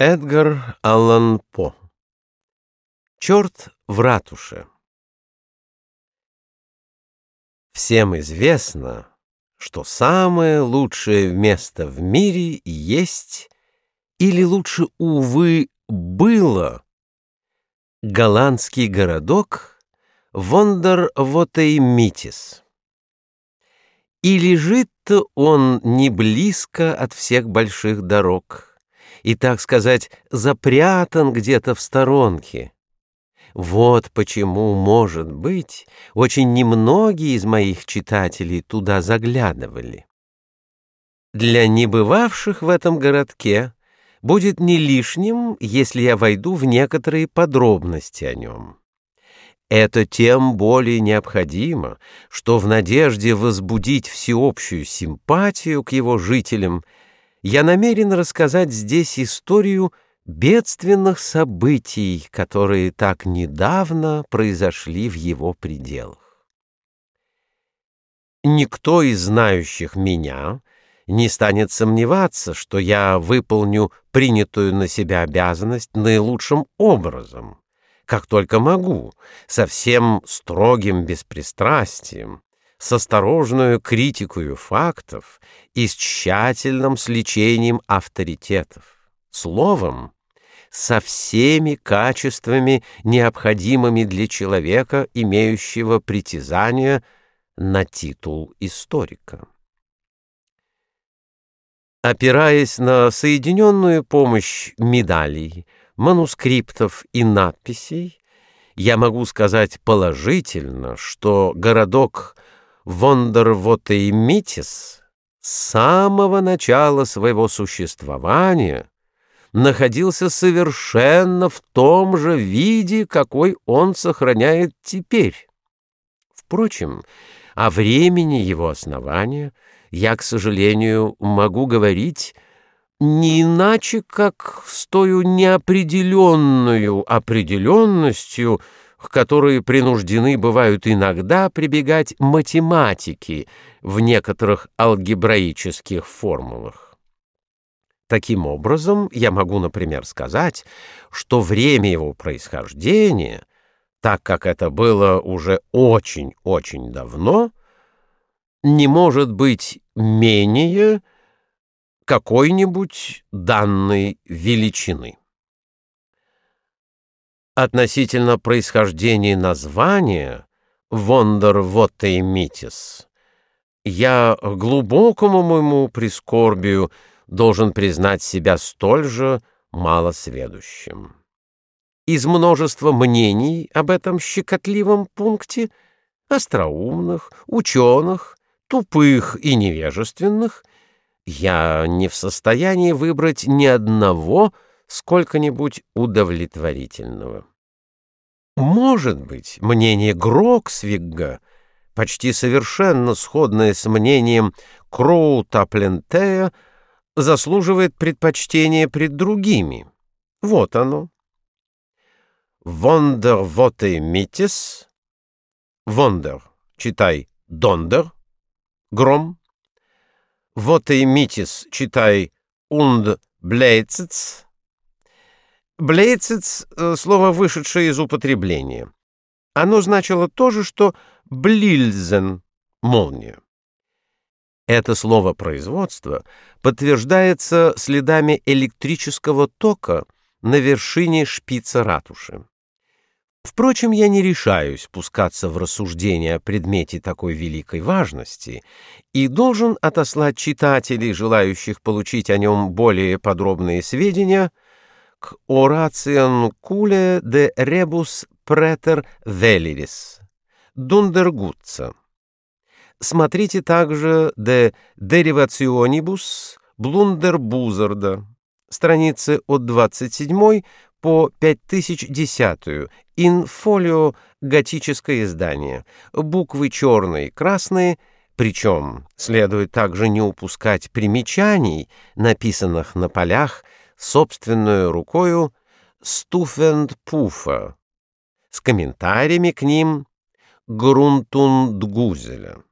Эдгар Аллан По. Черт в ратуше Всем известно, что самое лучшее место в мире есть, или лучше, увы, было, голландский городок Вондер-Вотеймитис. И лежит-то он не близко от всех больших дорог — и, так сказать, запрятан где-то в сторонке. Вот почему, может быть, очень немногие из моих читателей туда заглядывали. Для небывавших в этом городке будет не лишним, если я войду в некоторые подробности о нем. Это тем более необходимо, что в надежде возбудить всеобщую симпатию к его жителям – я намерен рассказать здесь историю бедственных событий, которые так недавно произошли в его пределах. Никто из знающих меня не станет сомневаться, что я выполню принятую на себя обязанность наилучшим образом, как только могу, со всем строгим беспристрастием, с осторожную критикою фактов и с тщательным сличением авторитетов. Словом, со всеми качествами, необходимыми для человека, имеющего притязание на титул историка. Опираясь на соединенную помощь медалей, манускриптов и надписей, я могу сказать положительно, что городок Вондервотеймитис с самого начала своего существования находился совершенно в том же виде, какой он сохраняет теперь. Впрочем, о времени его основания я, к сожалению, могу говорить не иначе, как с той неопределенную определенностью, к которой принуждены бывают иногда прибегать математики в некоторых алгебраических формулах. Таким образом, я могу, например, сказать, что время его происхождения, так как это было уже очень-очень давно, не может быть менее какой-нибудь данной величины. Относительно происхождения названия «Вондервотеймитис» я глубокому моему прискорбию должен признать себя столь же малосведущим. Из множества мнений об этом щекотливом пункте остроумных, ученых, тупых и невежественных я не в состоянии выбрать ни одного, сколько-нибудь удовлетворительного. Может быть, мнение Гроксвигга, почти совершенно сходное с мнением Кроута-Плентея, заслуживает предпочтения пред другими. Вот оно. Вондер воте митис. Вондер, читай, дондер, гром. Воте митис, читай, унд блейцец, Блейцец — слово, вышедшее из употребления. Оно значило то же, что «блильзен» — молния. Это слово производства подтверждается следами электрического тока на вершине шпица ратуши. Впрочем, я не решаюсь пускаться в рассуждения о предмете такой великой важности и должен отослать читателей, желающих получить о нем более подробные сведения, Орацион Куле де Ребус Претер Велирис, Дундергутца. Смотрите также де Деривационибус Блундербузарда, страницы от 27 по 5010, инфолио готическое издание, буквы черные, красные, причем следует также не упускать примечаний, написанных на полях, собственную рукою Стуфендпуфа с комментариями к ним Грунтундгузеля.